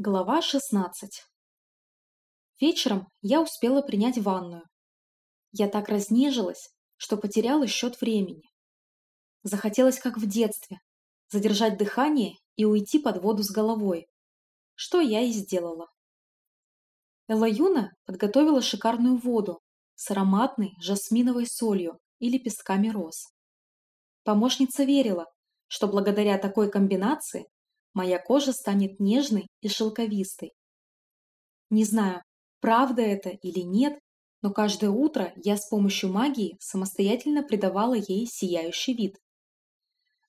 Глава 16 Вечером я успела принять ванную. Я так разнежилась, что потеряла счет времени. Захотелось, как в детстве, задержать дыхание и уйти под воду с головой, что я и сделала. Элаюна подготовила шикарную воду с ароматной жасминовой солью и лепестками роз. Помощница верила, что благодаря такой комбинации моя кожа станет нежной и шелковистой. Не знаю, правда это или нет, но каждое утро я с помощью магии самостоятельно придавала ей сияющий вид.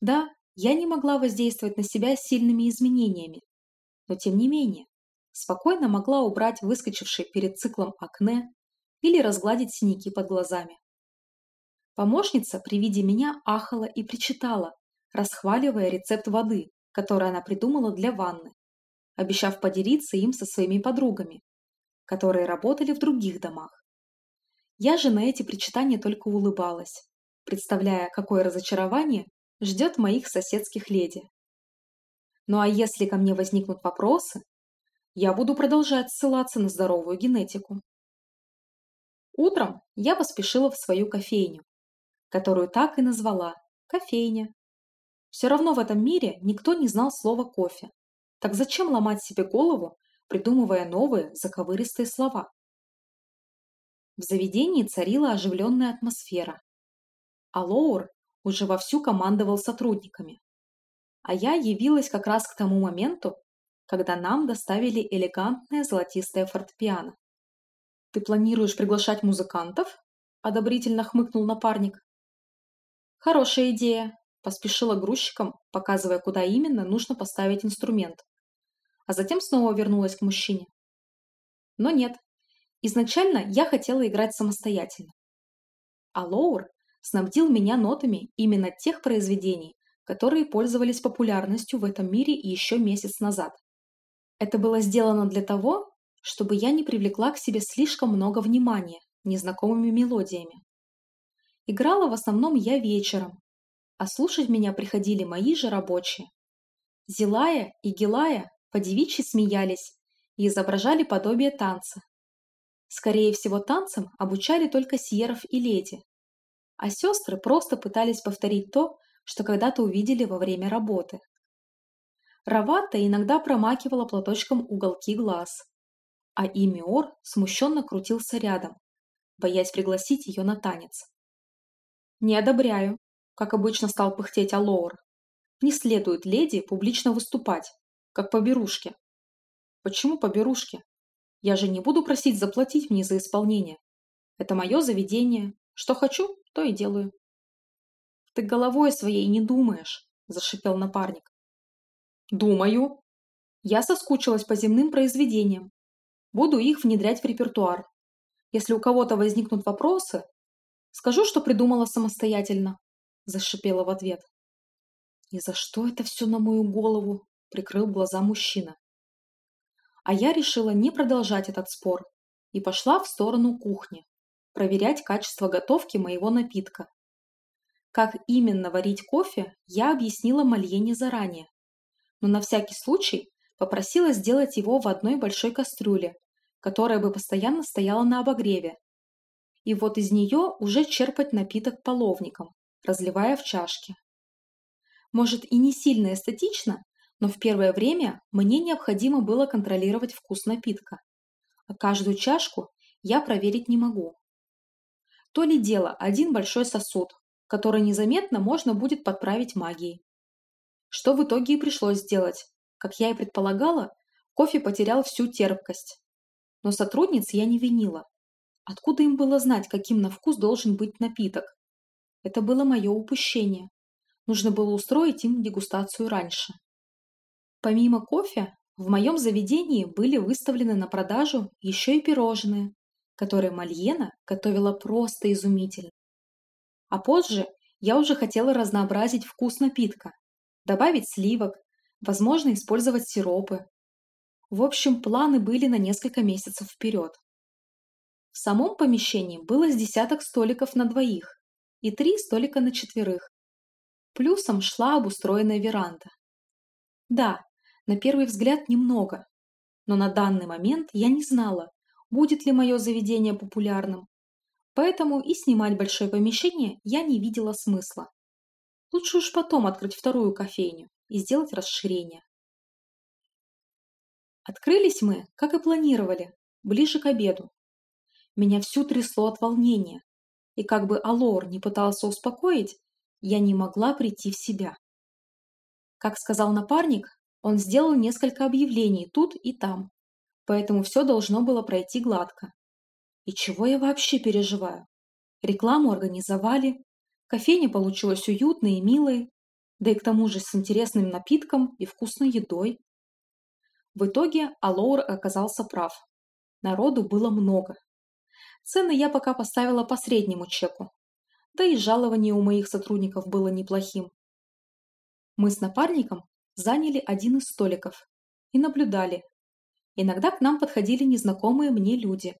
Да, я не могла воздействовать на себя сильными изменениями, но тем не менее, спокойно могла убрать выскочивший перед циклом акне или разгладить синяки под глазами. Помощница при виде меня ахала и причитала, расхваливая рецепт воды, который она придумала для ванны, обещав поделиться им со своими подругами, которые работали в других домах. Я же на эти причитания только улыбалась, представляя, какое разочарование ждет моих соседских леди. Ну а если ко мне возникнут вопросы, я буду продолжать ссылаться на здоровую генетику. Утром я поспешила в свою кофейню, которую так и назвала – кофейня. Все равно в этом мире никто не знал слова «кофе». Так зачем ломать себе голову, придумывая новые заковыристые слова? В заведении царила оживленная атмосфера. А Лоур уже вовсю командовал сотрудниками. А я явилась как раз к тому моменту, когда нам доставили элегантное золотистое фортепиано. «Ты планируешь приглашать музыкантов?» – одобрительно хмыкнул напарник. «Хорошая идея», Поспешила грузчиком, показывая, куда именно нужно поставить инструмент. А затем снова вернулась к мужчине. Но нет. Изначально я хотела играть самостоятельно. А Лоур снабдил меня нотами именно тех произведений, которые пользовались популярностью в этом мире еще месяц назад. Это было сделано для того, чтобы я не привлекла к себе слишком много внимания незнакомыми мелодиями. Играла в основном я вечером, а слушать меня приходили мои же рабочие. Зилая и Гилая по-девичьи смеялись и изображали подобие танца. Скорее всего, танцам обучали только сиеров и леди, а сестры просто пытались повторить то, что когда-то увидели во время работы. Равата иногда промакивала платочком уголки глаз, а Имиор смущенно крутился рядом, боясь пригласить ее на танец. «Не одобряю», как обычно стал пыхтеть Алоур. Не следует леди публично выступать, как по берушке. Почему по берушке? Я же не буду просить заплатить мне за исполнение. Это мое заведение. Что хочу, то и делаю. Ты головой своей не думаешь, зашипел напарник. Думаю. Я соскучилась по земным произведениям. Буду их внедрять в репертуар. Если у кого-то возникнут вопросы, скажу, что придумала самостоятельно. – зашипела в ответ. «И за что это все на мою голову?» – прикрыл глаза мужчина. А я решила не продолжать этот спор и пошла в сторону кухни, проверять качество готовки моего напитка. Как именно варить кофе, я объяснила Мальене заранее, но на всякий случай попросила сделать его в одной большой кастрюле, которая бы постоянно стояла на обогреве. И вот из нее уже черпать напиток половником разливая в чашки. Может и не сильно эстетично, но в первое время мне необходимо было контролировать вкус напитка, а каждую чашку я проверить не могу. То ли дело один большой сосуд, который незаметно можно будет подправить магией. Что в итоге и пришлось сделать. Как я и предполагала, кофе потерял всю терпкость. Но сотрудниц я не винила. Откуда им было знать, каким на вкус должен быть напиток? Это было мое упущение. Нужно было устроить им дегустацию раньше. Помимо кофе, в моем заведении были выставлены на продажу еще и пирожные, которые Мальена готовила просто изумительно. А позже я уже хотела разнообразить вкус напитка, добавить сливок, возможно, использовать сиропы. В общем, планы были на несколько месяцев вперед. В самом помещении было с десяток столиков на двоих, и три столика на четверых. Плюсом шла обустроенная веранда. Да, на первый взгляд немного, Но на данный момент я не знала, будет ли мое заведение популярным, поэтому и снимать большое помещение я не видела смысла. Лучше уж потом открыть вторую кофейню и сделать расширение. Открылись мы, как и планировали, ближе к обеду. Меня всю трясло от волнения, и как бы Алор не пытался успокоить, я не могла прийти в себя. Как сказал напарник, он сделал несколько объявлений тут и там, поэтому все должно было пройти гладко. И чего я вообще переживаю? Рекламу организовали, кофейня получилась уютной и милой, да и к тому же с интересным напитком и вкусной едой. В итоге Алоур оказался прав. Народу было много. Цены я пока поставила по среднему чеку. Да и жалование у моих сотрудников было неплохим. Мы с напарником заняли один из столиков и наблюдали. Иногда к нам подходили незнакомые мне люди,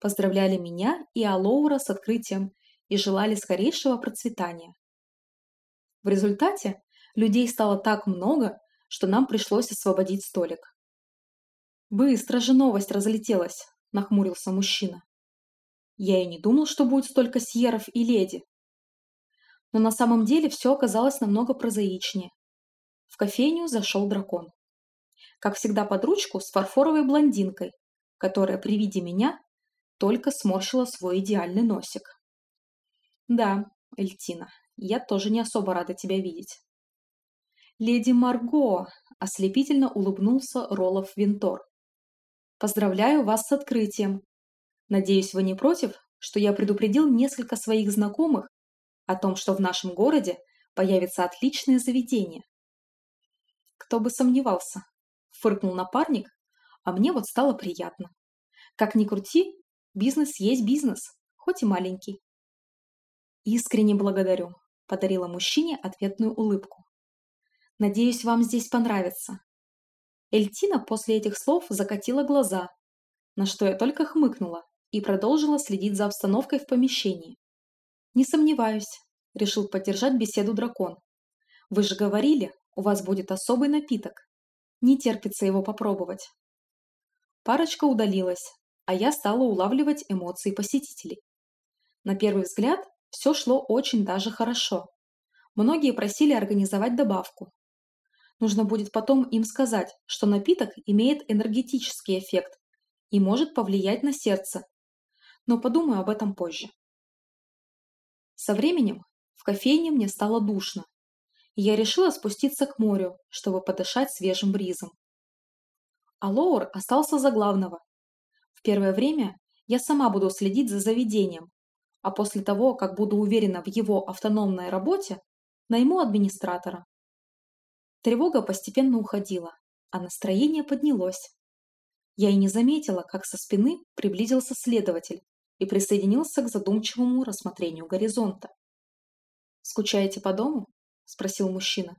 поздравляли меня и Алоура с открытием и желали скорейшего процветания. В результате людей стало так много, что нам пришлось освободить столик. «Быстро же новость разлетелась», – нахмурился мужчина. «Я и не думал, что будет столько сьеров и леди». Но на самом деле все оказалось намного прозаичнее. В кофейню зашел дракон. Как всегда под ручку с фарфоровой блондинкой, которая при виде меня только сморщила свой идеальный носик. «Да, Эльтина, я тоже не особо рада тебя видеть». «Леди Марго!» – ослепительно улыбнулся Ролов Винтор. «Поздравляю вас с открытием. Надеюсь, вы не против, что я предупредил несколько своих знакомых о том, что в нашем городе появится отличное заведение. Кто бы сомневался, фыркнул напарник, а мне вот стало приятно. Как ни крути, бизнес есть бизнес, хоть и маленький. Искренне благодарю, подарила мужчине ответную улыбку. Надеюсь, вам здесь понравится. Эльтина после этих слов закатила глаза, на что я только хмыкнула и продолжила следить за обстановкой в помещении. «Не сомневаюсь», – решил поддержать беседу дракон. «Вы же говорили, у вас будет особый напиток. Не терпится его попробовать». Парочка удалилась, а я стала улавливать эмоции посетителей. На первый взгляд все шло очень даже хорошо. Многие просили организовать добавку. Нужно будет потом им сказать, что напиток имеет энергетический эффект и может повлиять на сердце. Но подумаю об этом позже. Со временем в кофейне мне стало душно, и я решила спуститься к морю, чтобы подышать свежим бризом. А Лоур остался за главного. В первое время я сама буду следить за заведением, а после того, как буду уверена в его автономной работе, найму администратора. Тревога постепенно уходила, а настроение поднялось. Я и не заметила, как со спины приблизился следователь и присоединился к задумчивому рассмотрению горизонта. «Скучаете по дому?» – спросил мужчина.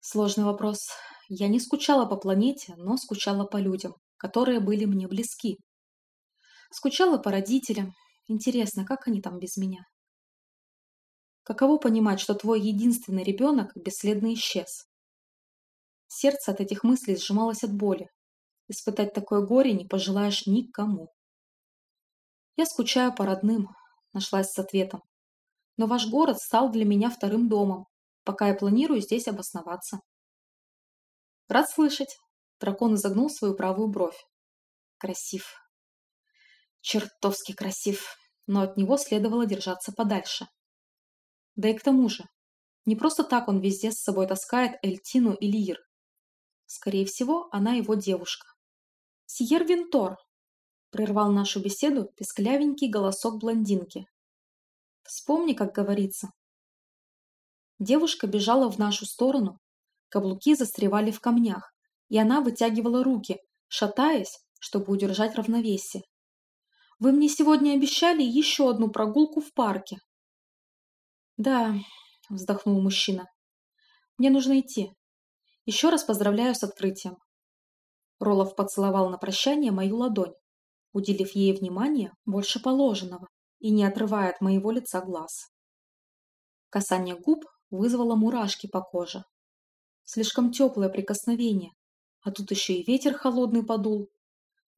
Сложный вопрос. Я не скучала по планете, но скучала по людям, которые были мне близки. Скучала по родителям. Интересно, как они там без меня? Каково понимать, что твой единственный ребенок бесследно исчез? Сердце от этих мыслей сжималось от боли. Испытать такое горе не пожелаешь никому. Я скучаю по родным, нашлась с ответом. Но ваш город стал для меня вторым домом, пока я планирую здесь обосноваться. Рад слышать. Дракон изогнул свою правую бровь. Красив. Чертовски красив. Но от него следовало держаться подальше. Да и к тому же, не просто так он везде с собой таскает Эльтину и Лир. Скорее всего, она его девушка. «Сьер Винтор!» – прервал нашу беседу песклявенький голосок блондинки. «Вспомни, как говорится». Девушка бежала в нашу сторону, каблуки застревали в камнях, и она вытягивала руки, шатаясь, чтобы удержать равновесие. «Вы мне сегодня обещали еще одну прогулку в парке». «Да», – вздохнул мужчина, – «мне нужно идти. Еще раз поздравляю с открытием. Ролов поцеловал на прощание мою ладонь, уделив ей внимание больше положенного и не отрывая от моего лица глаз. Касание губ вызвало мурашки по коже. Слишком теплое прикосновение, А тут еще и ветер холодный подул.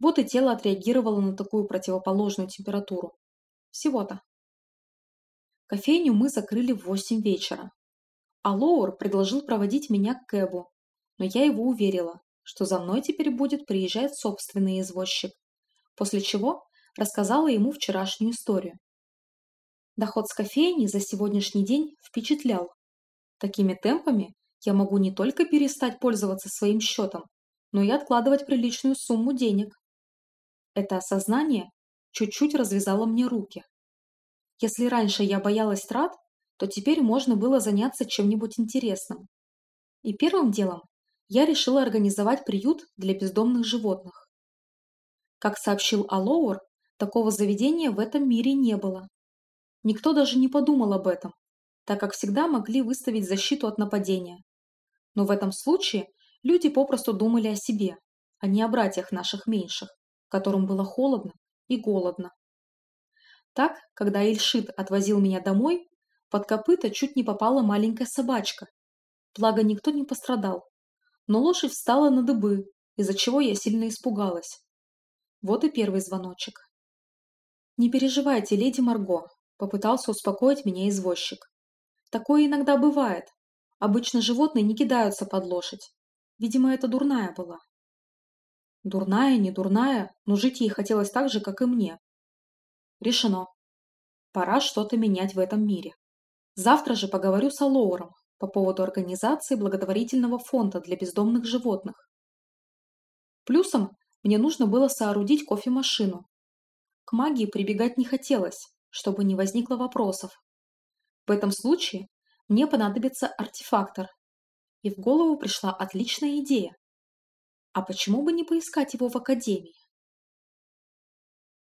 Вот и тело отреагировало на такую противоположную температуру. Всего-то. Кофейню мы закрыли в восемь вечера. А Лоур предложил проводить меня к Кэбу, но я его уверила, что за мной теперь будет приезжать собственный извозчик, после чего рассказала ему вчерашнюю историю. Доход с кофейни за сегодняшний день впечатлял. Такими темпами я могу не только перестать пользоваться своим счетом, но и откладывать приличную сумму денег. Это осознание чуть-чуть развязало мне руки. Если раньше я боялась трат, то теперь можно было заняться чем-нибудь интересным. И первым делом я решила организовать приют для бездомных животных. Как сообщил Алоур, такого заведения в этом мире не было. Никто даже не подумал об этом, так как всегда могли выставить защиту от нападения. Но в этом случае люди попросту думали о себе, а не о братьях наших меньших, которым было холодно и голодно. Так, когда Ильшит отвозил меня домой, под копыта чуть не попала маленькая собачка. Благо, никто не пострадал. Но лошадь встала на дыбы, из-за чего я сильно испугалась. Вот и первый звоночек. «Не переживайте, леди Марго», — попытался успокоить меня извозчик. «Такое иногда бывает. Обычно животные не кидаются под лошадь. Видимо, это дурная была». Дурная, не дурная, но жить ей хотелось так же, как и мне. Решено. Пора что-то менять в этом мире. Завтра же поговорю с Алоуром по поводу организации благотворительного фонда для бездомных животных. Плюсом мне нужно было соорудить кофемашину. К магии прибегать не хотелось, чтобы не возникло вопросов. В этом случае мне понадобится артефактор. И в голову пришла отличная идея. А почему бы не поискать его в академии?